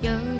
寄